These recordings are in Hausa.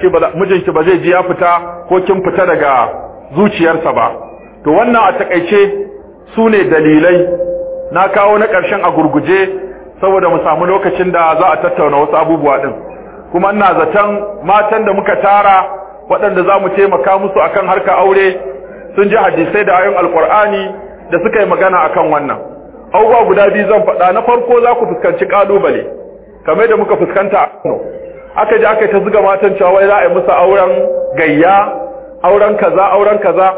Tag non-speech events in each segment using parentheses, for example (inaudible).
ce mijinki ba zai ji ya fita ko kin fita daga zuciyarsa ba. To wannan a taƙaice su ne dalilai na kawo na ƙarshen a gurguje saboda mu samu lokacin da za a tattauna wasu abubuwa din kuma ina zaton matan da muka tara waɗanda za mu taimaka musu akan harka aure sun ji hadisai da ayoyin alkur'ani da suka yi magana akan wannan. Abubuwa guda biyu zan faɗa. Na farko za ku fuskanci ƙalubale kamar da muka fuskanta aka je aka ta zuga matan cewa wai za a yi musu auren gayya auren kaza auren kaza.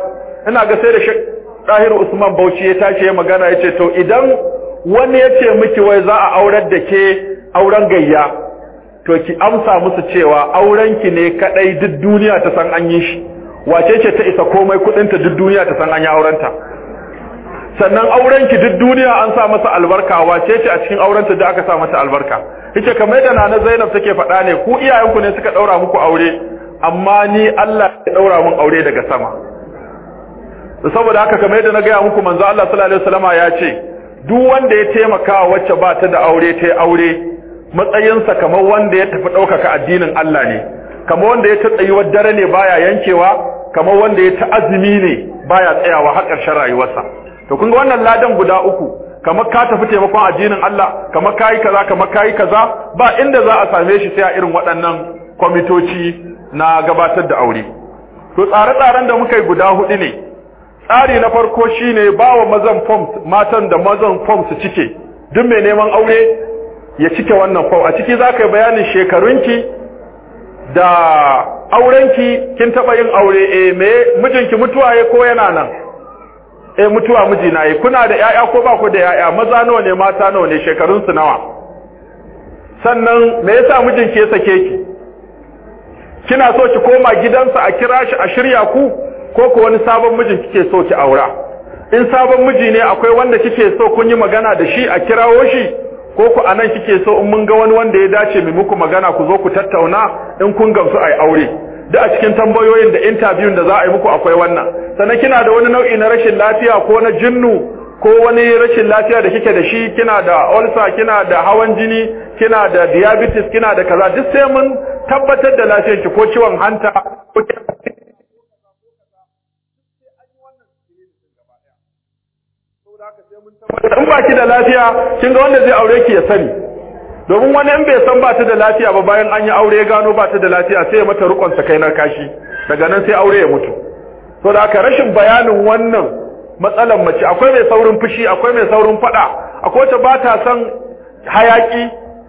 Ina ga sai da shi Dahiru Usman Bauchi ya tashi ya magana ya ce to idan wani ya ce miki wai za a aurar da ke auren gayya to ki amsa musu cewa auren ki ne kadai duk duniya ta san an yi shi. Wace ce ta isa komai kudinta duk duniya ta san an yi aurenta? Sannan auren ki duk duniya an sa masa albarka wace ce a cikin aurenta da aka sa mata albarka? Yace kamar yadda nana Zainab take faɗa ne ku iyayenku ne suka daura muku aure amma ni Allah ya daura mun aure daga sama. Saboda haka kamar yadda na gaya muku manzo Allah sallallahu alaihi wasallama ya ce duk wanda ya taimaka wacce ba ta da aure ta aure matsayinsa kamar wanda ya tafi ɗaukaka addinin Allah ne. Kamar wanda ya ta tsayuwar dare ne baya yankewa kamar wanda ya ta azumi ne baya tsayawa har ƙarshen rayuwarsa. To kun ga wannan ladan guda uku kamar ka tafi taimakon addinin Allah kamar kayi kaza kamar kayi kaza ba inda za a same shi sai a irin waɗannan kwamitoci na gabatar da aure. To tsare-tsaren da muka yi guda huɗu ne. Tsari na farko shine ba wa mazan forms matan da mazan forms su cike. Duk mai neman aure ya cike wannan form. A ciki za ka yi bayanin shekarunki da aurenki. Kin taɓa yin aure? Eh me? Mijinki mutuwa ko yana nan? Eh mutuwa miji na yi. Kuna da ƴaƴa ko ba ku da ƴaƴa? Maza nawa ne mata nawa ne? Shekarun su nawa? Sannan me yasa mijinki ya sake ki? Kina so ki koma gidansa a kira shi a shirya ku? Ko ko wani sabon mijin kike so ki aura? In sabon miji ne akwai wanda kike so kun yi magana da shi a kirawo shi? Ko ku a nan kike so in mun ga wani wanda ya dace mu muku magana ku zo ku tattauna in kun gamsu ai aure? Da a cikin tambayoyin da interview da za a yi muku akwai wannan. Sannan kina da wani nau'i na rashin lafiya ko na jinnu ko wani rashin lafiya da kike da shi kina da ulcer kina da hawan jini kina da diabetes kina da kaza duk sai mun tabbatar da lafiyarki ko ciwon hanta ko in ba ki da lafiya kin ga wanda zai aure ki ya sani. Domin wani in bai san ba ta da lafiya ba bayan an yi aure ya gano ba ta da lafiya sai ya mata rukon sa kai na kashi. Daga nan sai aure ya mutu. To da haka rashin bayanin wannan matsalan mace akwai mai saurin fushi akwai mai saurin fada akwai wacce ba ta son hayaki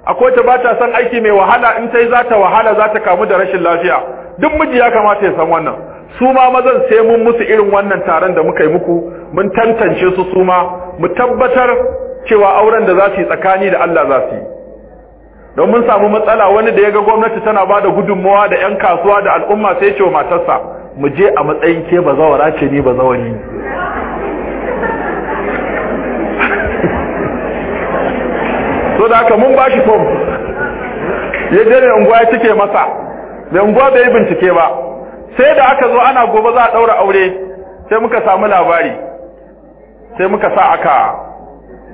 akwai wacce ba ta son aiki mai wahala in sai za ta wahala za ta kamu da rashin lafiya. Duk miji ya kamata ya san wannan. Su ma mazan sai mun musu irin wannan taron da muka yi muku mun tantance su su ma mu tabbatar cewa auren da za su yi tsakani da Allah za su yi. Don mun samu matsala wani da ya ga gwamnati tana ba da gudunmawa da 'yan kasuwa da al'umma sai ce wa matarsa mu je a matsayin ke bazawara ce ni bazawari. (laughs) So da haka mun bashi fom ya je unguwa ya cike masa. Mai unguwa bai bincike ba. Sai da aka zo ana gobe za a ɗaura aure sai muka samu labari. Sai muka sa aka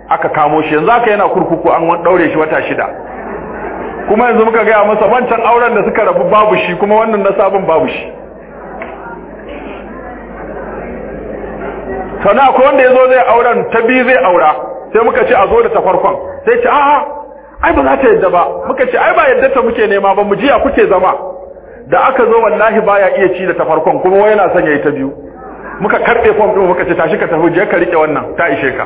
aka kamo shi. Yanzu aka yana kurkuku an ɗaure shi wata shida. Kuma yanzu muka gaya masa wancan auren da suka rabu babu shi kuma wannan na sabon babu shi. Sana akwai wanda ya zo zai auren ta biyu zai aura sai muka ce a zo da ta farkon. Sai ce a'a ai ba za ta yadda ba. Muka ce ai ba yadda ta muke nema ba mu jiya kuke zama. Da aka zo wallahi baya iya ci da ta farkon kuma wai yana son yayi ta biyu. Muka karɓe form din muka ce tashi ka tafi je ka riƙe wannan ta ishe ka.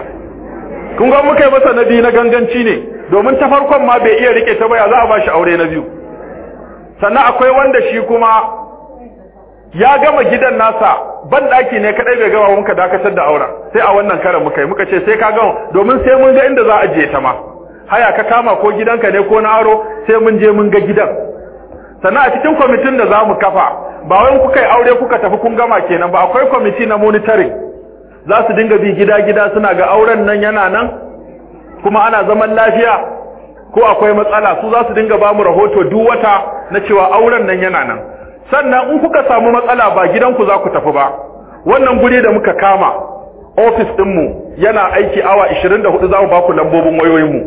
Kun ga muka yi masa na biyu na ganganci ne domin ta farkon ma bai iya riƙe ta ba ya za a ba shi aure na biyu? Sannan akwai wanda shi kuma ya gama gidan nasa ban daki ne kadai bai gama muka dakatar da auren. Sai a wannan karan muka yi muka ce sai ka gama domin sai mun ga inda za a je ta ma. Haya ka kama ko gidanka ne ko na aro sai mun je mun ga gidan. Sannan a cikin kwamitin da za mu kafa ba wai kuka yi aure kuka tafi kun gama kenan ba akwai kwamiti na monitoring. Za su dinga bi gida-gida suna ga auren nan yana nan kuma ana zaman lafiya ko akwai matsala su za su dinga ba mu rahoto duk wata na cewa auren nan yana nan. Sannan in kuka samu matsala ba gidanku za ku tafi ba. Wannan guri da muka kama ofis ɗinmu yana aiki awa 24 za mu ba ku lambobin wayoyinmu.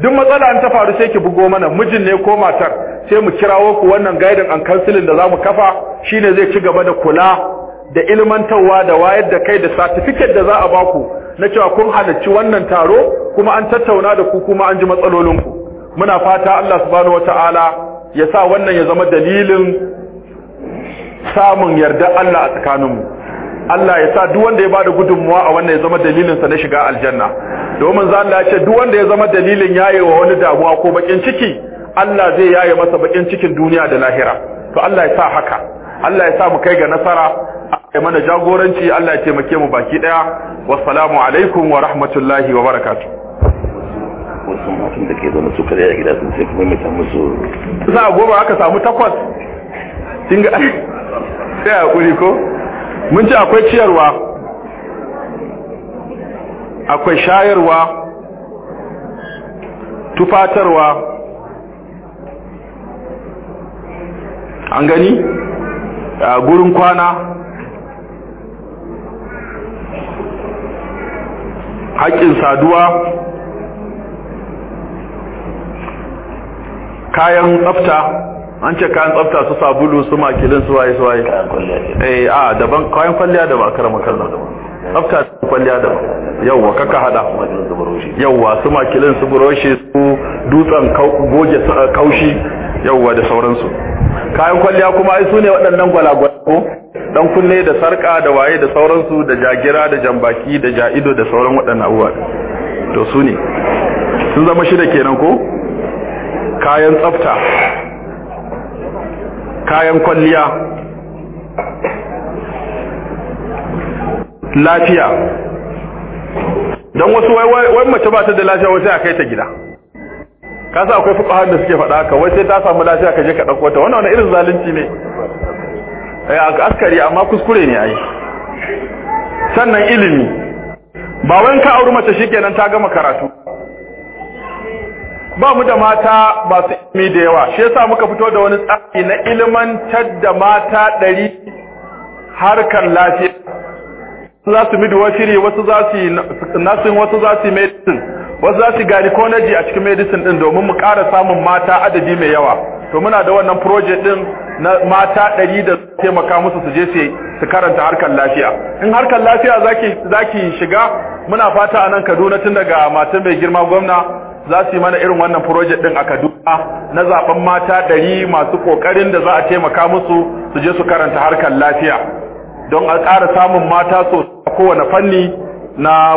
Duk matsala an ta faru sai ki bugo mana mijin ne ko matar sai mu kirawo ku wannan guidance and counseling da za mu kafa shine zai ci gaba da kula da ilmantarwa da wayar da kai da certificate da za a baku na cewa kun halarci wannan taro kuma an tattauna da ku kuma an ji matsalolinku. Muna fata Allah subhanahu wataala ya sa wannan ya zama dalilin samun yarda Allah a tsakaninmu. Allah ya sa duk wanda ya ba da gudunmuwa a wannan ya zama dalilin sa na shiga aljanna. Domin za Allah ya ce duk wanda ya zama dalilin yayewa wani damuwa ko bakin ciki Allah zai yaye masa bakin cikin duniya da lahira. To Allah ya sa haka. Allah ya sa mu kai ga nasara. Ya mana jagoranci Allah ya taimake mu baki ɗaya. Wassalamu alaikum wa rahmatullahi wa barakatuh. Wasu da ke zaune su kare a gida sun sai kuma mai samu su. Za a goma aka samu takwas. Kin ga sai haƙuri ko? Mun ce akwai ciyarwa akwai shayarwa tufatarwa. An gani? A gurin kwana. Haƙƙin saduwa kayan tsafta an ce kayan tsafta su sabulu su makilin su waye su waye. Eh a daban kayan kwalliya da ba karama kallon. Tsafta da kwalliya da yawwa kaka hada. Yawwa su makilin su buroshi su dutsen goge su- eh, kaushi yawwa da sauransu. Kayan kwalliya kuma ai su ne waɗannan gwalagwala ko? Dan kunne da sarka da waye da sauransu da jagira da jambaki da ja'ido da sauran waɗannan abubuwa to su ne sun zama shida kenan ko? Kayan tsafta. Kayan kwalliya. Lafiya. Don wasu wai mace ba ta da lafiya wai sai a kai ta gida. Ka sa akwai fuqaha da suke faɗa haka wai sai ta samu lafiya ka je ka ɗauko ta. Wannan wani irin zalunci ne. Eh a askari amma kuskure ne ai. Sannan ilimi. Ba wai ka auri mace shikenan ta gama karatu. Ba mu da mata masu ilimi da yawa. Shi yasa muka fito da wani tsari na ilimantar da mata ɗari harkar lafiya. Za su midwifery wasu za su yi wasu za su yi medicine. Wasu za su yi gynecology a cikin medicine din domin mu ƙara samun mata adadi mai yawa. To muna da wannan project din na mata ɗari da taimaka musu su je su karanta harkar lafiya. In harkar lafiya zaki zaki shiga muna fata a nan Kaduna tun daga matan mai girma gwamna za su yi mana irin wannan project din a Kaduna na zaɓen mata ɗari masu ƙoƙarin da za a taimaka musu su je su karanta harkar lafiya. Don a ƙara samun mata so kowane fanni na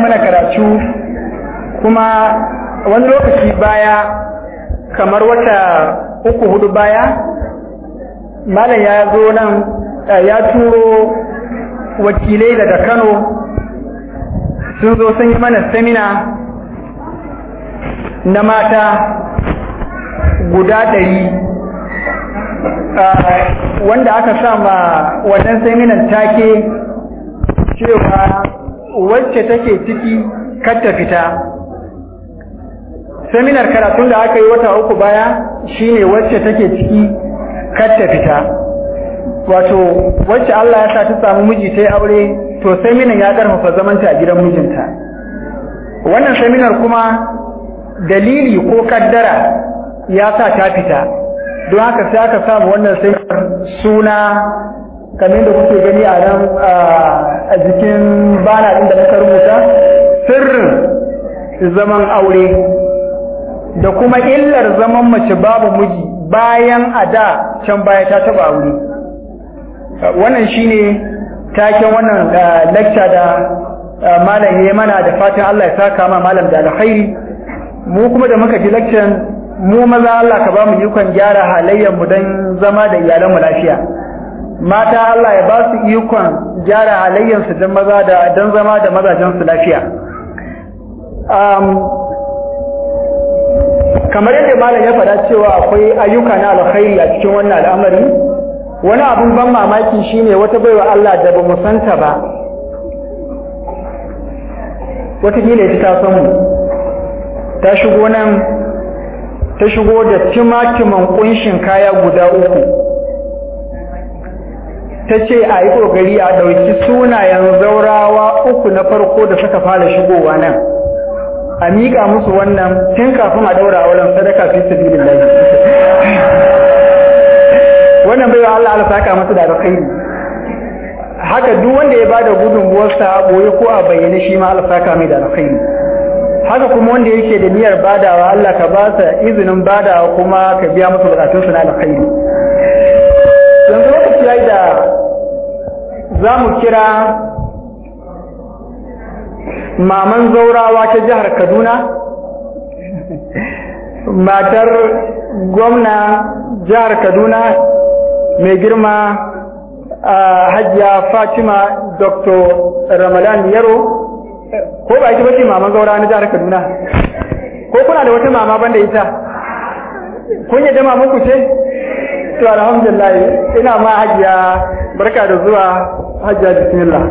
mana karatu kuma wani lokaci baya kamar wata uku huɗu baya Malam ya zo nan eh, ya turo wakilai daga Kano. Sun zo sun yi mana semina na mata guda ɗari. Wanda aka sa ma wannan seminan take cewa wacce take ciki ta fita. Seminar karatun da aka yi wata uku baya shine wacce take ciki ta fita. Wato wacce Allah ya sa ta samu miji ta yi aure to seminar ya ƙarfafa zamanta a gidan mijinta. Wannan seminar kuma dalili ko kaddara ya sa ta fita. Don haka sai aka samu wannan seminar suna kamar da kuke gani a nan a jikin bana ɗin da muka rubuta sirrin zaman aure da kuma illar zaman mace babu miji bayan a da can baya ta taba aure. Wannan shine taken wannan lecture da malam ya mana da fatan Allah ya saka ma malam da alkhairi. Mu kuma da muka ji lecture mu maza Allah ka ba mu ikon gyara halayyar mu don zama da iyalan mu lafiya. Mata Allah ya ba su ikon gyara halayyarsu don maza da don zama da mazajensu lafiya. Kamar yadda malam ya faɗa cewa akwai ayyuka na alkhairi a cikin wannan al'amari wani abun ban mamaki shine wata baiwa Allah da ba mu santa ba. Watakila ita ta san mu. Ta shigo nan ta shigo da timatiman kunshin kaya guda uku. Ta ce a yi ƙoƙari a ɗauki sunayen zaurawa uku na farko da suka fara shigowa nan. A miƙa musu wannan tun kafin a ɗaura auren sadaka fi sabilin lahi wannan bai wa Allah Allah saka masa da alkhairi. Haka duk wanda ya ba da gudunmuwarsa a ɓoye ko a bayyane shi ma Allah saka mai da alkhairi. Haka kuma wanda yake da niyyar badawa Allah ka ba sa izinin badawa kuma ka biya musu bukatunsu na alkhairi yanzu lokaci yayi da za mu kira maman zaurawa ta jihar Kaduna (laughs) matar gwamna jihar Kaduna mai girma hajiya Fatima Dr. Ramadan Yaro ko ba ki bace maman zaura na jihar Kaduna? Ko kuna da wata mama banda ita? Kun yadda maman ku ce? To alhamdulillah ina ma hajiya barka da zuwa. Hajiya bismillah.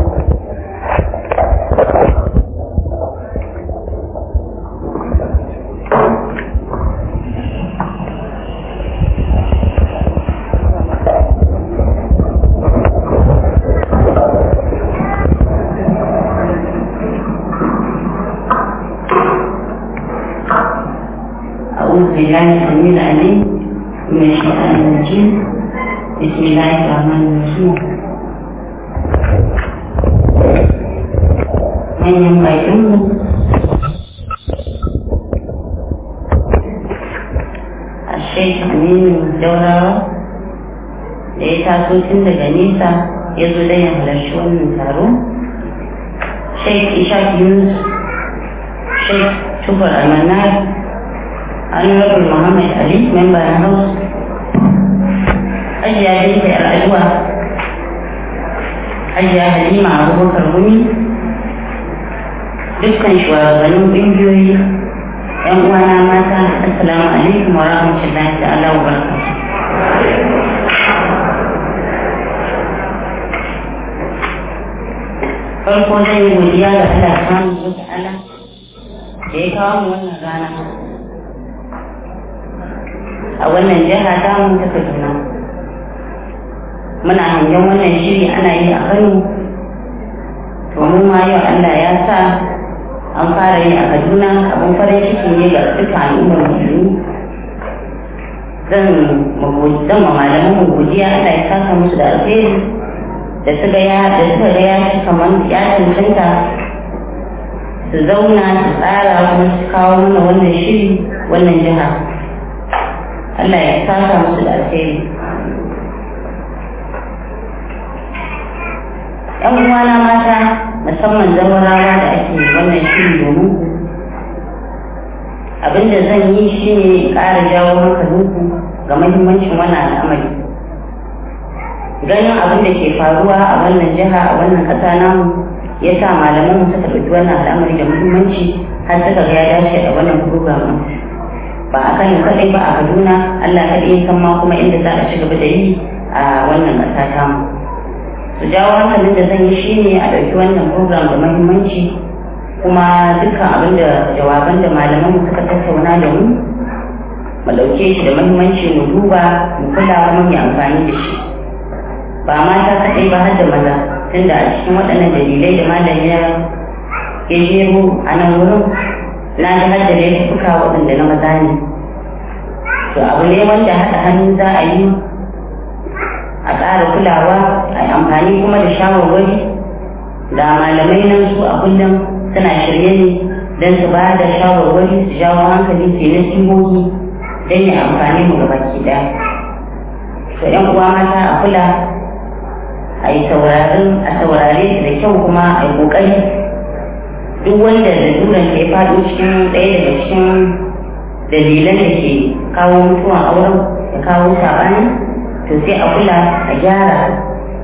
Ishaq yunus sheikh tukur almanar honorable muhammad ali member na house. Hajiya binta yar aduwa hajiya halima abubakar gumi dukkan shugabannin ƙungiyoyi yan uwana mata assalamu alaikum wa rahmatullahi ta'ala wa barakatuh. Farko zan yi godiya ga Allah subhanahu wa ta'ala da ya kawo mu wannan rana. A wannan jiha ta mu ta Kaduna. Muna hangen wannan shiri ana yi a Kano. To mu ma yau Allah ya sa an fara yi a Kaduna. Abin farin ciki ne ga duka al'ummar musulmi. Zan zan ma malaman mu godiya Allah ya saka musu da alheri. Da suka ya da suka ga ya kamar ya cancanta su zauna su tsara kuma su kawo mana wannan shiri wannan jiha. Allah ya saka musu da alheri. ‘yan uwana mata musamman zamarawa da ake wannan shiri domin abin da zan yi shi ne ƙara jawo hankalinku ga mahimmancin wannan al'amari. Ganin abin da ke faruwa a wannan jiha a wannan ƙasa namu ya sa malaman mu suka ɗauki wannan al'amari da muhimmanci har suka ga ya dace a wannan program ba a kan kaɗai ba a kaduna allah kaɗai san ma kuma inda za a ci gaba da yi a wannan ƙasa tamu. Su jawo hankalin da zan yi shine a ɗauki wannan program da mahimmanci kuma dukkan abin da jawaban da malaman mu suka tattauna da mu mu ɗauke shi da mahimmanci mu duba mu kula kuma mu amfani da shi. Ba mata kaɗai ba har da maza. Tunda a cikin waɗannan dalilai da malam ya jero a nan wurin na ji har da laifuka waɗanda na maza ne. To abu ne wanda haɗa hannu za a yi a ƙara kulawa a amfani kuma da shawarwari da malamai nan su a kullum suna shirye ne don su ba da shawarwari su jawo hankali su yi nasihohi don ya amfani mu gabaki ɗaya. To yan uwa mata a kula a yi saurarin a saurare su da kyau kuma a yi ƙoƙari. Duk wanda da duran ke faɗo cikin ɗaya daga cikin dalilan da ke kawo mutuwan auren da kawo saɓani to sai a kula a gyara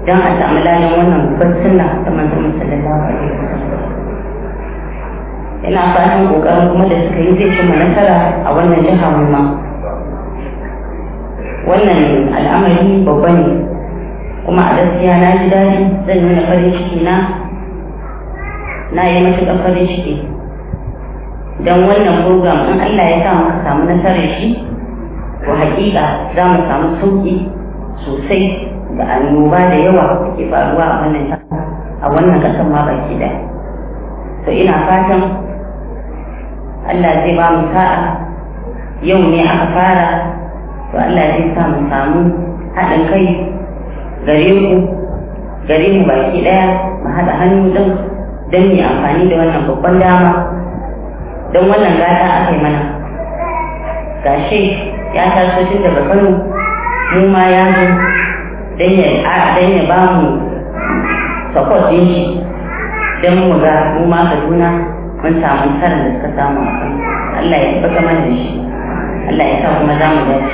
don a samu ladan wannan babbar sunna ta manzon sallallahu alaihi wasallam. Ina fatan ƙoƙarin kuma da suka yi zai cimma nasara a wannan jiha mu ma. Wannan al'amari babba ne. Kuma a gaskiya na ji daɗi zan nuna farin ciki na. Na yi matuƙar farin ciki. Don wannan program in Allah ya sa muka samu nasarar shi to haƙiƙa za mu samu sauƙi sosai da annoba da yawa da ke faruwa a wannan a wannan ƙasar ma baki ɗaya. To ina fatan Allah zai ba mu sa'a. Yau ne aka fara to Allah zai sa mu samu haɗin kai gare ku gare mu baki ɗaya mu haɗa hannu don don mu amfani da wannan babban dama. Don wannan gata aka yi mana. Gashi ya taso tun daga Kano mu ma ya zo don ya ba mu support din shi. Don mu ga mu ma Kaduna mun samu tsarin da suka samu a kan Allah ya tabbata mana da shi. Allah ya sa kuma za mu dace.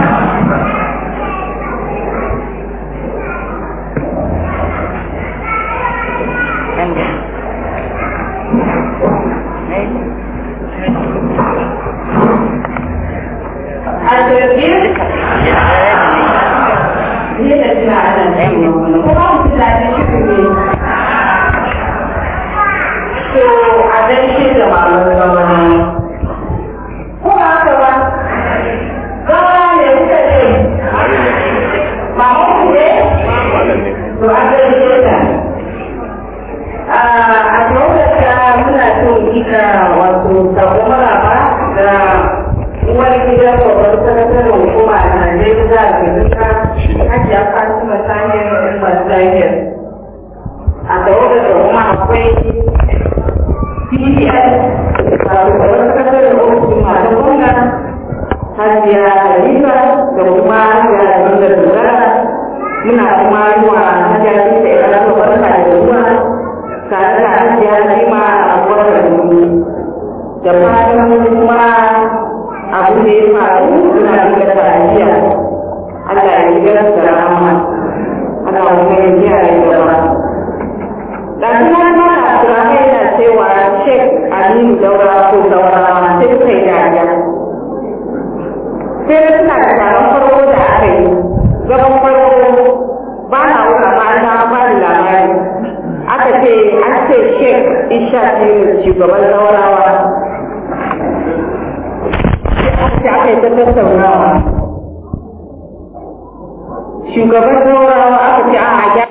إذا قضيت مثلا shek isha ne shugaban zaurawa sai aka yi ta tattaunawa. Shugaban zaurawa aka ce a gyara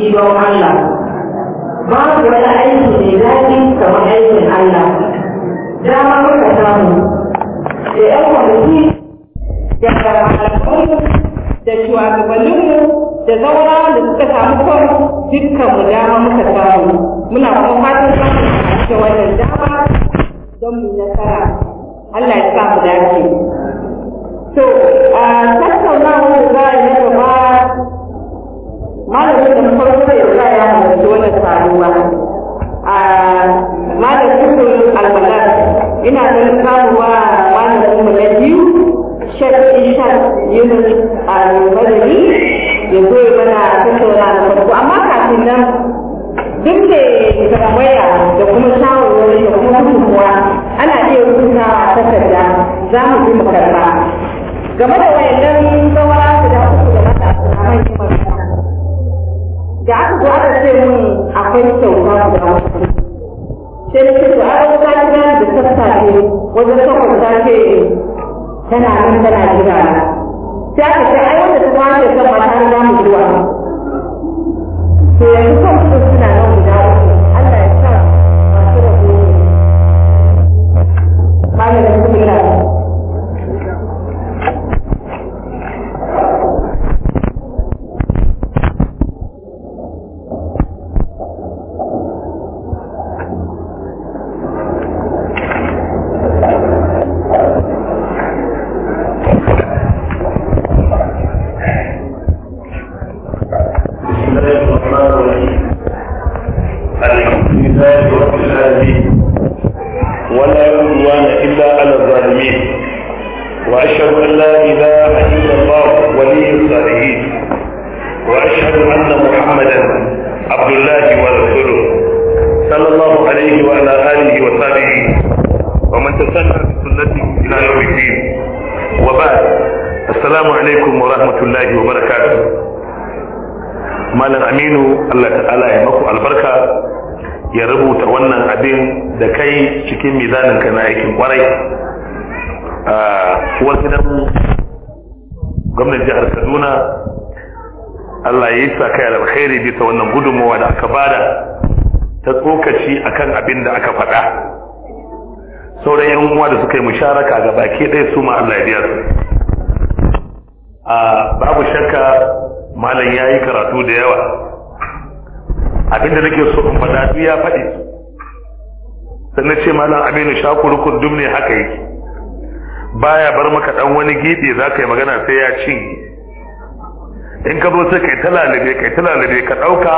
ji don Allah. Babu wani aiki mai daɗi kamar aikin Allah. Dama muka samu da ‘yan kwanaki da karamakon da shugabanninmu da zaura da suka samu kwan dukkan mu dama muka samu. Muna kuma fatan samun da wannan dama don mu nasara. Allah ya sa mu dace. To, a tattaunawa da za a yi malamin da na farko ya sa ya halarci wannan saduwa a malamin shukul almalar ina ganin kamuwa malamin mu na biyu shafi shan yin almadani ya zo ya mana tattauna na farko. Amma kafin nan duk da tarawaya da kuma shawarwari da kuma gudunmuwa ana iya rubuta takarda za mu je mu game da wayannan zawara guda uku da mata a manyan da aka zo aka ce mun akwai kyauta da wasu sai na ce to a yau ta gida da sassafe wajen takwas ta ce tana nan tana jira sai aka ce ai wanda ta ƙwace kan mata na mu zuwa. To yanzu kan malam aminu Allah ta'ala ya maku albarka ya rubuta wannan abin da kai cikin mizanin ka na aikin ƙwarai. A uwar gidan gwamnan jihar kaduna Allah ya yi sa kai alkhairi bisa wannan gudunmawa da aka ba da ta tsokaci akan abin da aka faɗa. Sauran yan uwa da suka yi musharaka ga baki ɗaya su ma Allah ya biya su. Babu shakka malam ya yi karatu da yawa. Abinda nake so in faɗa duk ya faɗi. Sannan ce malam aminu shakurukun dum ne haka yake. Baya bar maka dan wani gidi za ka yi magana sai ya cinye. In ka zo sai kai ta lalube kai ta lalube ka ɗauka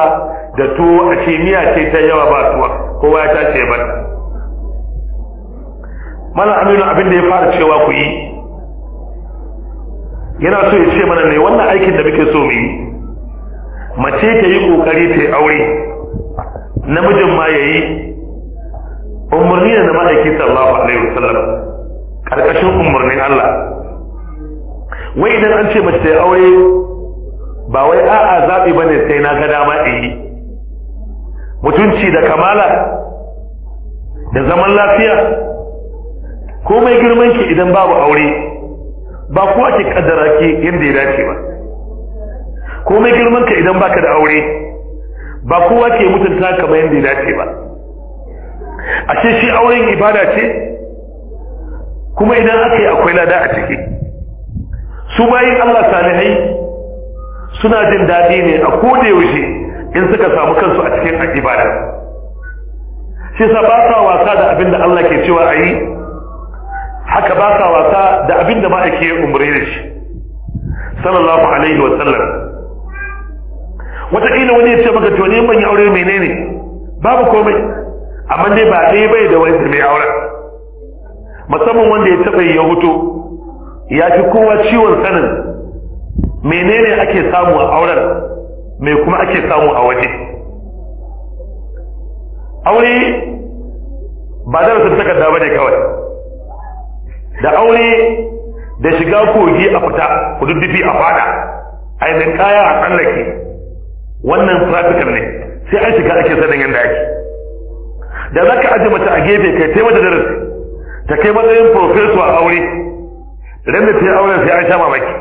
da tuwo a ce miya ce ta yawa ba tuwa kowa ya tace bar. Malam aminu abin da ya fara cewa ku yi. Yana so ya ce mana ne wannan aikin da muke so mu yi? Mace ta yi ƙoƙari ta yi aure namijin ma ya yi. Umarni da na ma'aiki sallallahu alaihi wasallam ƙarƙashin umarnin Allah. Wai idan an ce mace ta yi aure ba wai a'a zaɓi ba ne sai na ga dama in yi. Mutunci da kamala da zaman lafiya komai girman ki idan babu aure ba kuwa ke kaddara ki yadda ya dace ba. Komai girman ka idan baka da aure ba kowa ke mutunta kamar yadda ya dace ba. Ashe shi auren ibada ce? Kuma idan aka yi akwai lada a ciki. Su bayin Allah salihai suna jin daɗi ne a koda yaushe in suka samu kansu a cikin ibada. Shi sa ba sa wasa da abin da Allah ke cewa a yi haka ba sa wasa da abin da ma'aiki ya umarni da shi. Sallallahu alaihi wa sallam. Wataƙila wani ya ce maka to ne ban yi aure menene? Babu komai. Amma dai ba ɗaya bai da wani mai auren musamman wanda ya taɓa ya huto ya fi kowa ciwon sanin menene ake samu a auren mai kuma ake samu a waje. Aure ba darasin takarda ba ne kawai. Da aure da shiga kogi a fita kududdufi a fada ainihin kaya a tsallake. Wannan practical ne sai an shiga ake sanin yadda ake. Da za ka aji mace a gefe kai sai mata darasi ta kai matsayin professor a aure. Ran da ta yi auren sai an sha mamaki.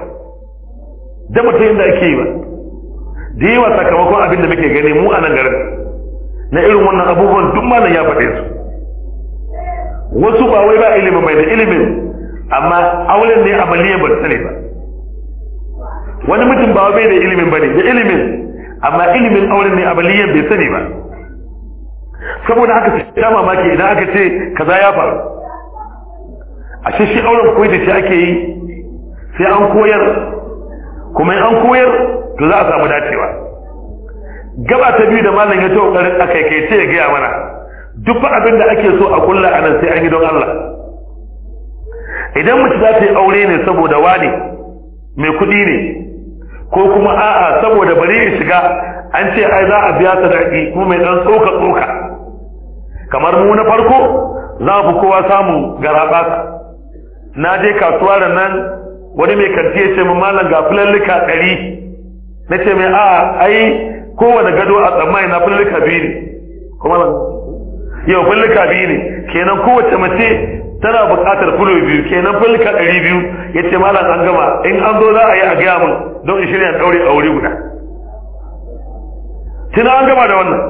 Da mutum yadda ake yi ba. Da yawa sakamakon abin da muke gani mu a nan garin na irin wannan abubuwan duk malam ya faɗe su. Wasu ba wai ba ilimin bai da ilimin. Amma auren ne amaliyan ba sani ba. Wani mutum ba bai da ilimin ba ne da ilimin. Amma ilimin auren ne amaliyan bai sani ba. Saboda haka sai ya mamaki idan aka ce kaza ya faru. A shi auren koyi da shi ake yi sai an koyar. Kuma an koyar to za a samu dacewa. Gaba ta biyu da malam ya ta ƙoƙarin akai kai ce ya gaya mana duk abin da ake so a kulla a nan sai an yi don Allah. Idan mace za ta yi aure ne saboda wani mai kuɗi ne. Ko kuma a'a saboda bari ya shiga an ce ai za a biya sadaki kuma mai dan tsoka tsoka. Kamar mu na farko za mu kowa samun garaɓasa na je kasuwa da nan wani mai kanti ya ce min malam ga fulallika ɗari. Na ce mai a ai kowane gado a tsammani na fulallika biyu ne. Kuma yau fullika biyu ne. Kenan kowace mace tana buƙatar fulo biyu kenan fullika ɗari biyu. Ya ce malam an gama. In an zo za a yi a gaya min don in shirya ɗaure a wuri guda. Tuna an gama da wannan.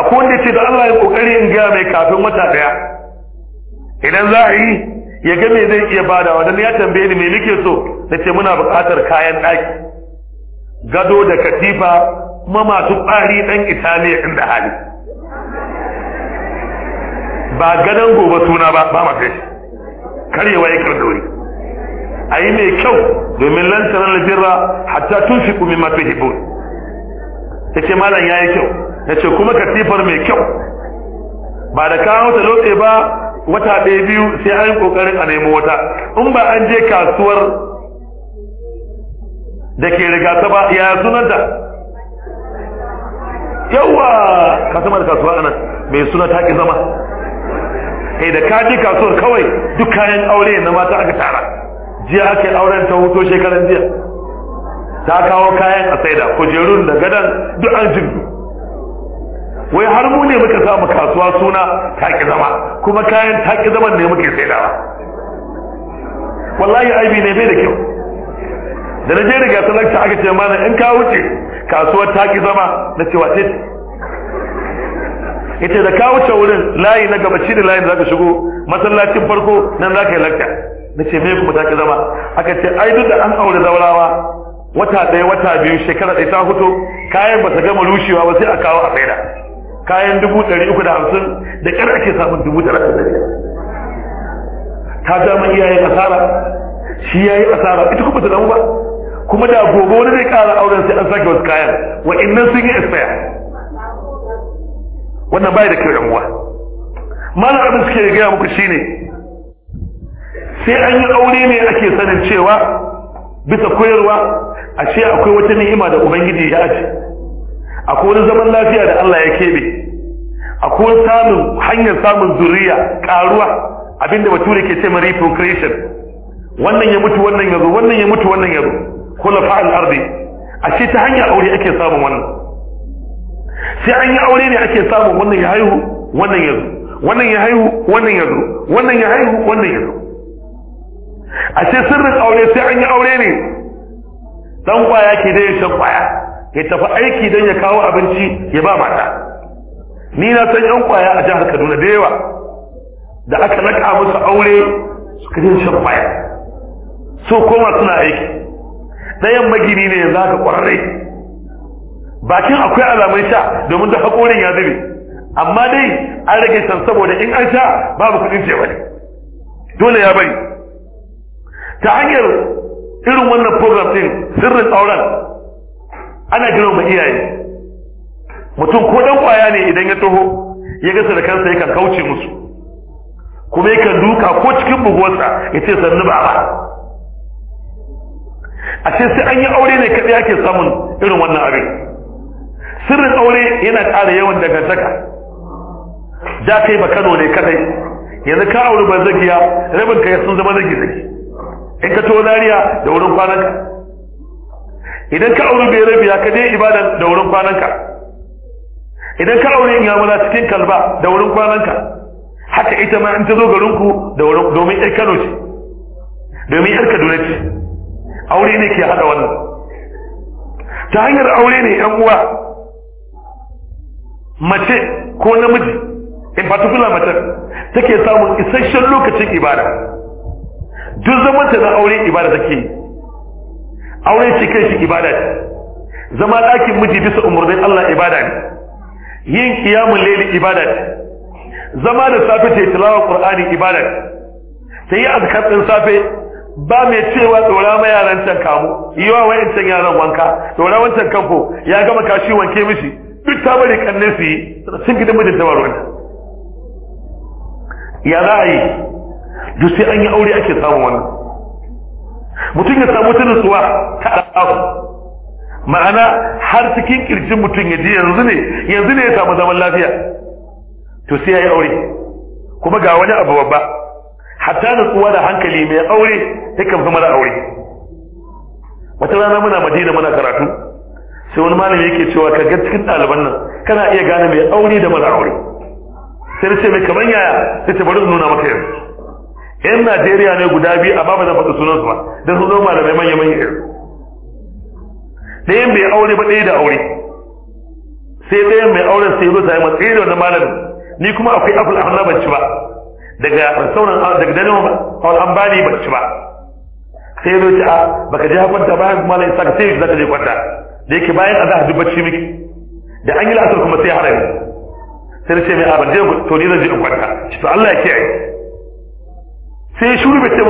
Akwai wanda ce da Allah ya ƙoƙari in gaya mai kafin wata ɗaya. Idan za a yi ya ga me zai iya badawa. Dan ya tambaye ni me nake so? Na ce muna buƙatar kayan ɗaki gado da katifa kuma masu ƙwari ɗan Italiya inda hali. Ba gadon gobe suna ba ba mafi karyewa ya kardauri a yi mai kyau domin lantarar lajirra hatta tun fi kumi mafi hibun ya ce malam ya yi kyau. Ya ce kuma katifar mai kyau. Ba da kawo ta lotse ba wata ɗaya biyu sai an yi ƙoƙarin a nemo wata. In ba an je kasuwar da ke riga ta ba ya sunanta? Yawa kasuwar kasuwa a nan mai suna ta ki zama. Kai da ka je kasuwar kawai duk kayan aure na mata aka tara. Jiya aka auren ta hoto shekaran jiya. Ta kawo kayan a saida kujerun da gadan duk an jirgi wai har mu ne muka samu kasuwa suna taki zama kuma kayan taki zaman ne muke saidawa. Wallahi aibi ne bai da kyau. Da na je daga talakta aka ce mana in ka wuce kasuwar taki zama na ce wace ce? Ita da ka wuce wurin layi na gabaci da layin da zaka shigo masallacin farko nan zaka yi lakta na ce me kuma taki zama? Aka ce ai duk da an aure zaurawa wata ɗaya wata biyu shekara ɗaya ta fito kayan ba ta gama rushewa ba sai a kawo a saida kayan dubu ɗari uku da hamsin da ƙyar ake samun dubu ɗari da ɗari ta ja man iyayen asara shi ya yi asara ita kuma ta damu ba. Kuma da gobe wani zai ƙara auren sai an sake wasu kayan. Wa'innan sun yi expire. Wannan bai da kyau yan uwa. Malam abin suke gaya muku shine sai an yi aure ne ake sanin cewa bisa koyarwa ashe akwai wata ni'ima da ubangiji ya aje. Akwai wani zaman lafiya da Allah ya kebe akwai samun hanyar samun zuriya karuwa abin da bature ke ce reproduction wannan ya mutu wannan ya zo wannan ya mutu wannan ya zo. Kula fa'al ardi. Ashe ta hanyar aure ake samun wannan. Sai an yi aure ne ake samun wannan ya haihu wannan ya zo wannan ya haihu wannan ya zo wannan ya haihu wannan ya zo. Ashe sirrin aure sai an yi aure ne dan ƙwaya ke da shan ƙwaya ya tafi aiki don ya kawo abinci ya ba mata. Ni na san yan ƙwaya a jihar Kaduna da yawa da aka naka musu aure suka je shan ƙwaya so koma suna aiki. Ɗayan magini ne yanzu haka ƙwararre. Bakin akwai alamun sha domin da haƙorin ya zube. Amma dai an rage san saboda in an sha babu kuɗin ce wani dole ya bari. Ta hanyar irin wannan program din sirrin auren ana girma iyaye. Mutum ko dan ƙwaya ne idan ya taho ya gasa da kansa yakan kauce musu. Kuma yakan duka ko cikin buguwarsa ya ce sannu baba. A ce sai an yi aure ne kaɗai ake samun irin wannan abin. Sirrin aure yana ƙara yawan dangantaka. Da kai ba kano ne kadai. Yanzu ka auri ban zagiya rabin ka sun zama zagi zagi in ka to Zariya da wurin kwananka idan ka auri bai rabiya ka je ibadan da wurin kwananka idan ka auri yamuna cikin kalba da wurin kwananka haka ita ma in ta zo garinku da wurin domin yar Kano ce. Domin yar Kaduna ce. Aure ne ke hada wannan. Ta hanyar aure ne yan uwa. Mace ko namiji in particular mace take samun isasshen lokacin ibada. Duk zaman ta na aure ibada take yi. Aure ce kai shi ibada ce. Zama ɗakin miji bisa umarnin Allah ibada ne. Yin kiyamun laili ibada ce. Zama da safe ta yi tilawar qur'ani ibada ce. Ta yi azkar ɗin safe ba mai cewa tsora ma yaran can kamu. Yi wa wayancan yaran wanka tsora wancan kanfo ya gama kashi wanke mishi. Duk ta bari kanne su yi sun gidan mijinta ba ruwanta. Ya za a yi? Duk sai an yi aure ake samun wannan. Mutum ya samu ta nutsuwa ta al'afu ma'ana har cikin ƙirjin mutum ya ji yanzu ne yanzu ne ya samu zaman lafiya. To sai ya yi aure. Kuma ga wani abu babba. Hatta nutsuwa da hankali mai aure yakan fi mara aure. Wata rana muna madina muna karatu. Sai wani malami yake cewa ka ga cikin ɗaliban nan kana iya gane mai aure da mara aure. Sai ce mai kaman yaya? Sai ce bari in nuna maka yanzu. Yan Najeriya ne guda biyu amma ba zan faɗi sunansu ba don sun zama malamai manya manya irin ɗayan bai aure ba ɗaya da aure. Sai ɗayan mai auren sai zo sai matsayi da wannan malamin. Ni kuma akwai apple amma ban ci ba. Daga sauran daga dalilin ba awal an bani ban ci ba. Sai zo ci a baka je kwanta bayan malam isa ka sai za ka je kwanta da yake bayan azahar duk bacci miki da an yi la'asar kuma sai harami sai ce mai a ban je to ni zan je in kwanta. To Allah ya kiyaye. Sai shuru bai